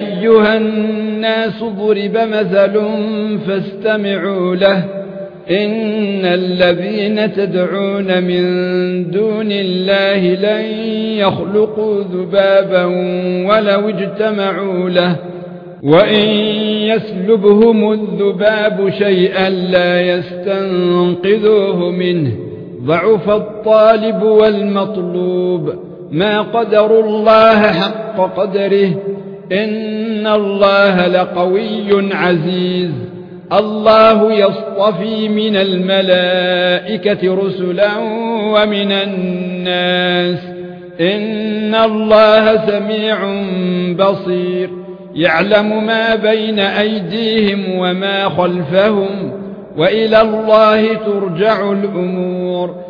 أيها الناس ضرب مثل فاستمعوا له. إن الذين تدعون من دون الله لن يخلقوا ذبابا ولو اجتمعوا له. وإن يسلبهم الذباب شيئا لا يستنقذوه منه. ضعف الطالب والمطلوب. ما قدر الله حق قدره. إن الله لقوي عزيز. الله يصطفي من الملائكة رسلا ومن الناس. إن الله سميع بصير. يعلم ما بين أيديهم وما خلفهم. وإلى الله ترجع الأمور.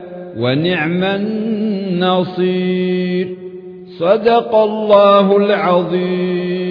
ونعم النصير. صدق الله العظيم.